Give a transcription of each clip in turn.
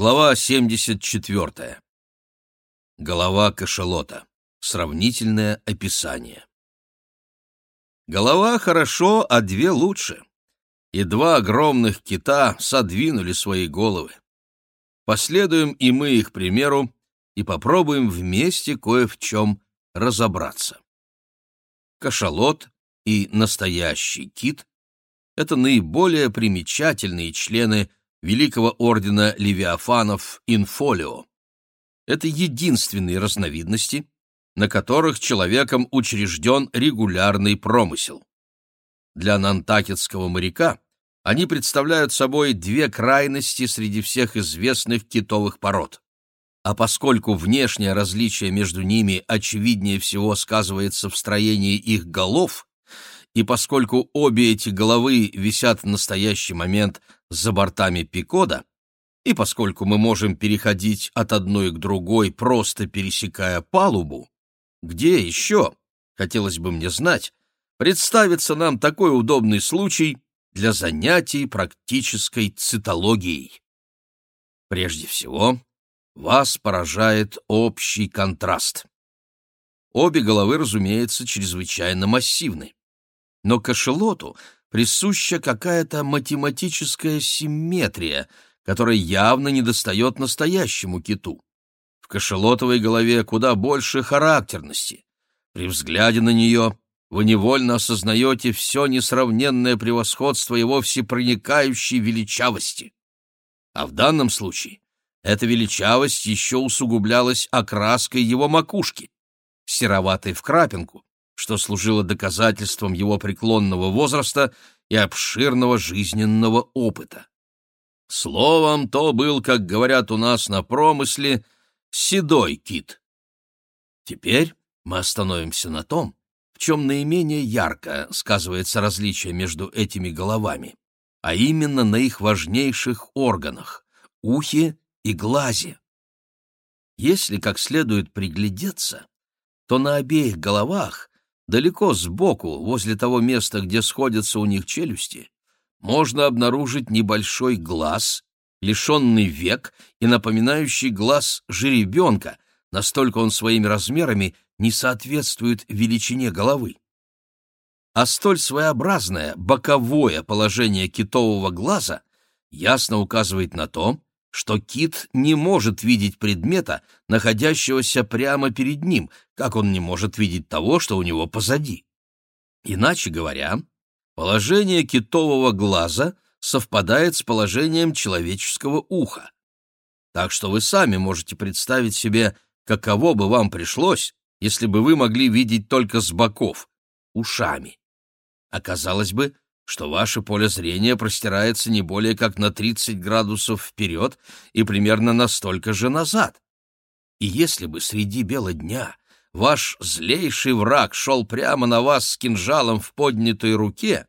Глава 74. Голова кашалота. Сравнительное описание. Голова хорошо, а две лучше. И два огромных кита содвинули свои головы. Последуем и мы их примеру и попробуем вместе кое в чем разобраться. Кашалот и настоящий кит — это наиболее примечательные члены Великого ордена Левиафанов Инфолио. Это единственные разновидности, на которых человеком учрежден регулярный промысел. Для нантакетского моряка они представляют собой две крайности среди всех известных китовых пород. А поскольку внешнее различие между ними очевиднее всего сказывается в строении их голов, и поскольку обе эти головы висят в настоящий момент за бортами Пикода, и поскольку мы можем переходить от одной к другой, просто пересекая палубу, где еще, хотелось бы мне знать, представится нам такой удобный случай для занятий практической цитологией? Прежде всего, вас поражает общий контраст. Обе головы, разумеется, чрезвычайно массивны. Но кашелоту присуща какая-то математическая симметрия, которая явно недостает настоящему киту. В кашелотовой голове куда больше характерности. При взгляде на нее вы невольно осознаете все несравненное превосходство его всепроникающей величавости. А в данном случае эта величавость еще усугублялась окраской его макушки, сероватой в крапинку, что служило доказательством его преклонного возраста и обширного жизненного опыта. Словом, то был, как говорят у нас на промысле, седой кит. Теперь мы остановимся на том, в чем наименее ярко сказывается различие между этими головами, а именно на их важнейших органах — ухе и глазе. Если как следует приглядеться, то на обеих головах Далеко сбоку, возле того места, где сходятся у них челюсти, можно обнаружить небольшой глаз, лишенный век и напоминающий глаз жеребенка, настолько он своими размерами не соответствует величине головы. А столь своеобразное боковое положение китового глаза ясно указывает на то, что кит не может видеть предмета, находящегося прямо перед ним, как он не может видеть того, что у него позади. Иначе говоря, положение китового глаза совпадает с положением человеческого уха. Так что вы сами можете представить себе, каково бы вам пришлось, если бы вы могли видеть только с боков, ушами. Оказалось бы, что ваше поле зрения простирается не более как на 30 градусов вперед и примерно на столько же назад. И если бы среди бела дня ваш злейший враг шел прямо на вас с кинжалом в поднятой руке,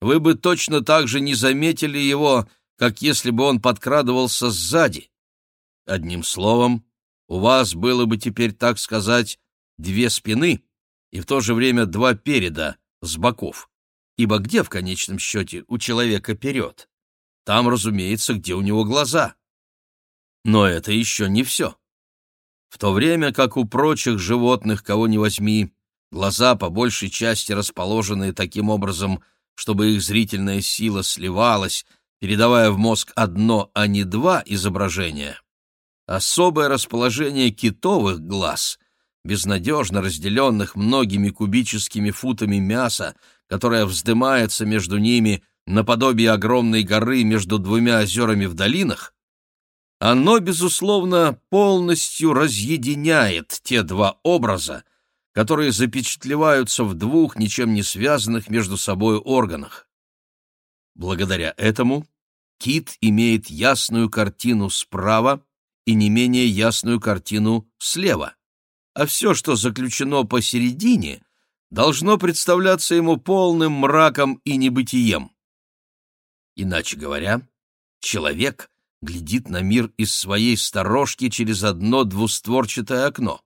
вы бы точно так же не заметили его, как если бы он подкрадывался сзади. Одним словом, у вас было бы теперь, так сказать, две спины и в то же время два переда с боков. Ибо где в конечном счете у человека вперед? Там, разумеется, где у него глаза. Но это еще не все. В то время как у прочих животных, кого ни возьми, глаза по большей части расположены таким образом, чтобы их зрительная сила сливалась, передавая в мозг одно, а не два изображения. Особое расположение китовых глаз, безнадежно разделенных многими кубическими футами мяса, которая вздымается между ними наподобие огромной горы между двумя озерами в долинах, оно, безусловно, полностью разъединяет те два образа, которые запечатлеваются в двух ничем не связанных между собой органах. Благодаря этому кит имеет ясную картину справа и не менее ясную картину слева, а все, что заключено посередине, должно представляться ему полным мраком и небытием. Иначе говоря, человек глядит на мир из своей сторожки через одно двустворчатое окно.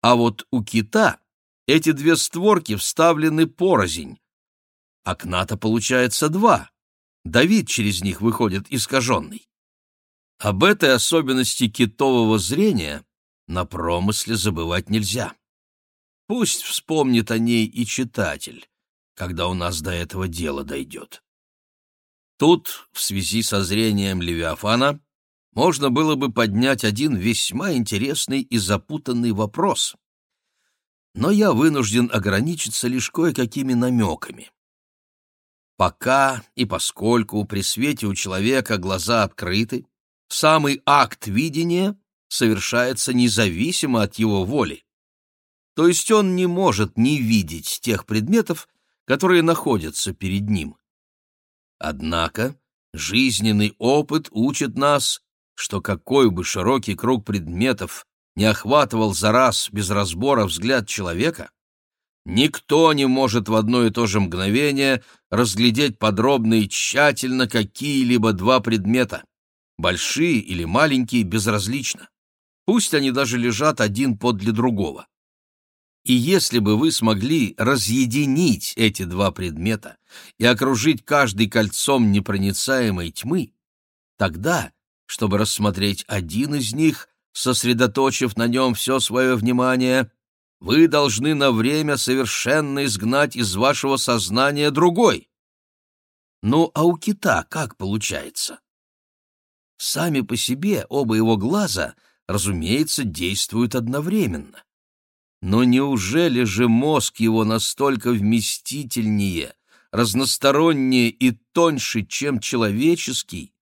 А вот у кита эти две створки вставлены порознь. Окна-то получается два. Давид через них выходит искаженный. Об этой особенности китового зрения на промысле забывать нельзя. Пусть вспомнит о ней и читатель, когда у нас до этого дело дойдет. Тут, в связи со зрением Левиафана, можно было бы поднять один весьма интересный и запутанный вопрос. Но я вынужден ограничиться лишь кое-какими намеками. Пока и поскольку при свете у человека глаза открыты, самый акт видения совершается независимо от его воли. То есть он не может не видеть тех предметов, которые находятся перед ним. Однако жизненный опыт учит нас, что какой бы широкий круг предметов не охватывал за раз без разбора взгляд человека, никто не может в одно и то же мгновение разглядеть подробно и тщательно какие-либо два предмета, большие или маленькие, безразлично. Пусть они даже лежат один подле другого. И если бы вы смогли разъединить эти два предмета и окружить каждый кольцом непроницаемой тьмы, тогда, чтобы рассмотреть один из них, сосредоточив на нем все свое внимание, вы должны на время совершенно изгнать из вашего сознания другой. Ну, а у кита как получается? Сами по себе оба его глаза — разумеется, действуют одновременно. Но неужели же мозг его настолько вместительнее, разностороннее и тоньше, чем человеческий,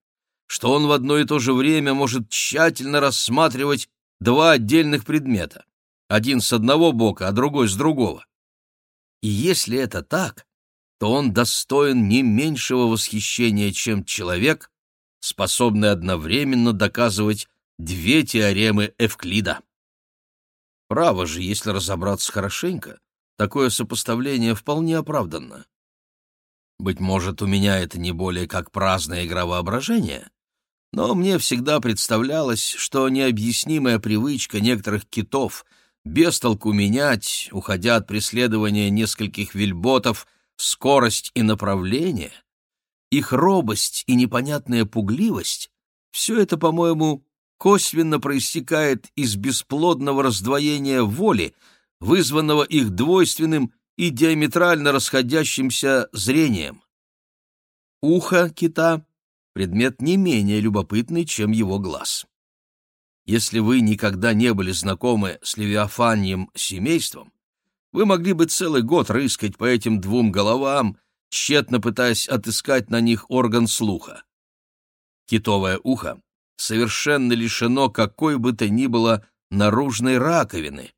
что он в одно и то же время может тщательно рассматривать два отдельных предмета, один с одного бока, а другой с другого? И если это так, то он достоин не меньшего восхищения, чем человек, способный одновременно доказывать две теоремы Эвклида. Право же, если разобраться хорошенько, такое сопоставление вполне оправданно. Быть может, у меня это не более как праздная игра воображения, но мне всегда представлялось, что необъяснимая привычка некоторых китов без толку менять, уходя от преследования нескольких вельботов, скорость и направление, их робость и непонятная пугливость — все это, по-моему, косвенно проистекает из бесплодного раздвоения воли, вызванного их двойственным и диаметрально расходящимся зрением. Ухо кита — предмет не менее любопытный, чем его глаз. Если вы никогда не были знакомы с левиафаньем семейством, вы могли бы целый год рыскать по этим двум головам, тщетно пытаясь отыскать на них орган слуха. Китовое ухо совершенно лишено какой бы то ни было наружной раковины,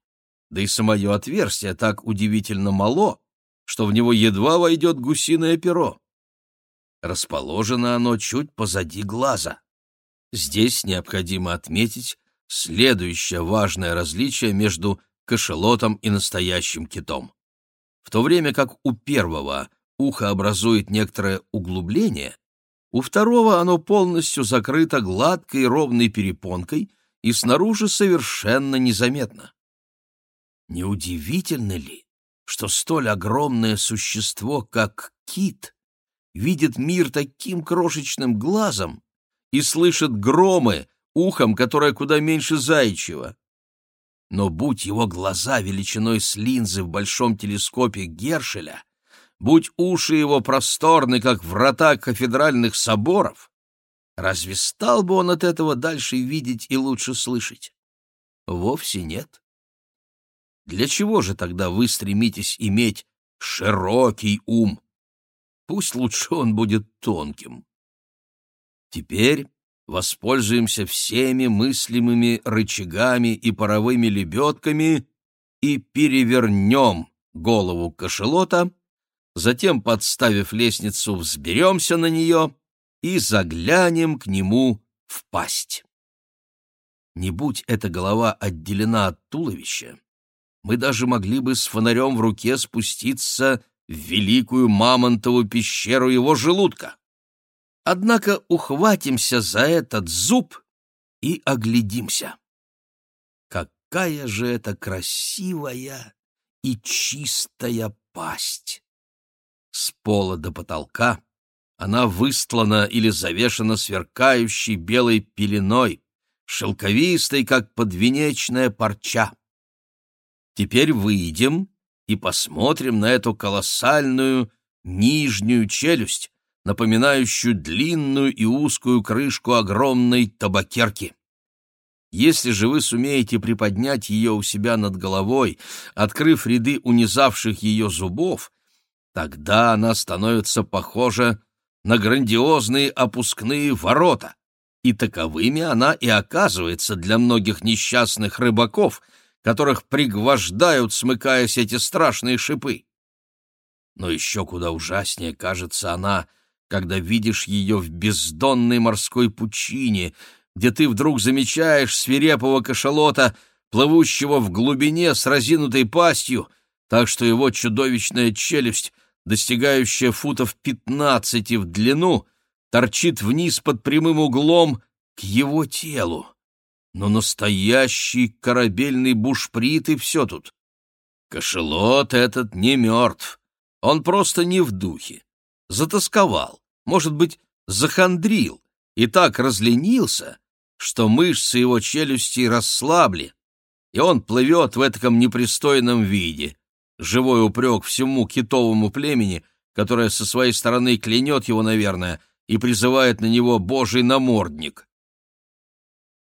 да и самое отверстие так удивительно мало, что в него едва войдет гусиное перо. Расположено оно чуть позади глаза. Здесь необходимо отметить следующее важное различие между кашелотом и настоящим китом. В то время как у первого ухо образует некоторое углубление, у второго оно полностью закрыто гладкой ровной перепонкой и снаружи совершенно незаметно. Неудивительно ли, что столь огромное существо, как кит, видит мир таким крошечным глазом и слышит громы ухом, которое куда меньше заячьего? Но будь его глаза величиной с линзы в большом телескопе Гершеля, будь уши его просторны, как врата кафедральных соборов, разве стал бы он от этого дальше видеть и лучше слышать? Вовсе нет. Для чего же тогда вы стремитесь иметь широкий ум? Пусть лучше он будет тонким. Теперь воспользуемся всеми мыслимыми рычагами и паровыми лебедками и перевернем голову кошелота затем, подставив лестницу, взберемся на нее и заглянем к нему в пасть. Не будь эта голова отделена от туловища, мы даже могли бы с фонарем в руке спуститься в великую мамонтову пещеру его желудка. Однако ухватимся за этот зуб и оглядимся. Какая же это красивая и чистая пасть! С пола до потолка она выстлана или завешена сверкающей белой пеленой, шелковистой, как подвенечная парча. Теперь выйдем и посмотрим на эту колоссальную нижнюю челюсть, напоминающую длинную и узкую крышку огромной табакерки. Если же вы сумеете приподнять ее у себя над головой, открыв ряды унизавших ее зубов, тогда она становится похожа на грандиозные опускные ворота, и таковыми она и оказывается для многих несчастных рыбаков, которых пригвождают, смыкаясь эти страшные шипы. Но еще куда ужаснее кажется она, когда видишь ее в бездонной морской пучине, где ты вдруг замечаешь свирепого кашалота, плывущего в глубине с разинутой пастью, так что его чудовищная челюсть, достигающая футов пятнадцати в длину, торчит вниз под прямым углом к его телу. Но настоящий корабельный бушприт и все тут. Кашалот этот не мертв, он просто не в духе. Затасковал, может быть, захандрил и так разленился, что мышцы его челюсти расслабли, и он плывет в этом непристойном виде. Живой упрек всему китовому племени, которое со своей стороны клянет его, наверное, и призывает на него божий намордник.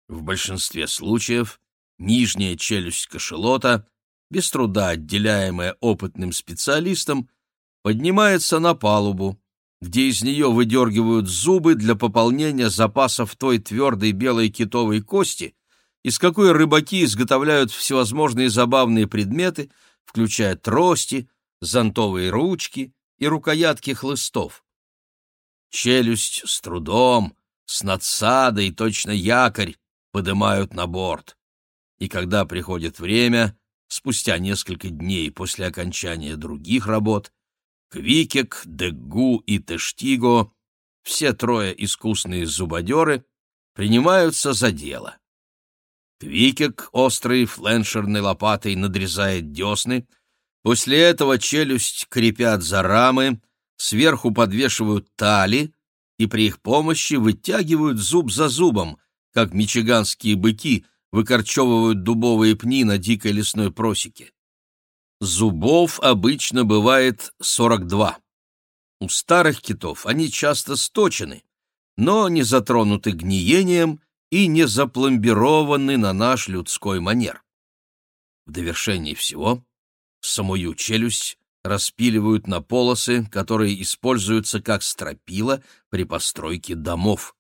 В большинстве случаев нижняя челюсть кашелота, без труда отделяемая опытным специалистом, поднимается на палубу, где из нее выдергивают зубы для пополнения запасов той твердой белой китовой кости, из какой рыбаки изготовляют всевозможные забавные предметы, включая трости, зонтовые ручки и рукоятки хлыстов. Челюсть с трудом, с надсадой, точно якорь, подымают на борт. И когда приходит время, спустя несколько дней после окончания других работ, Квикек, Деггу и Тештиго, все трое искусные зубодеры, принимаются за дело. Квикек острой фленшерной лопатой надрезает десны, после этого челюсть крепят за рамы, сверху подвешивают тали и при их помощи вытягивают зуб за зубом, как мичиганские быки выкорчевывают дубовые пни на дикой лесной просеке. Зубов обычно бывает 42. У старых китов они часто сточены, но не затронуты гниением и не запломбированы на наш людской манер. В довершении всего самую челюсть распиливают на полосы, которые используются как стропила при постройке домов.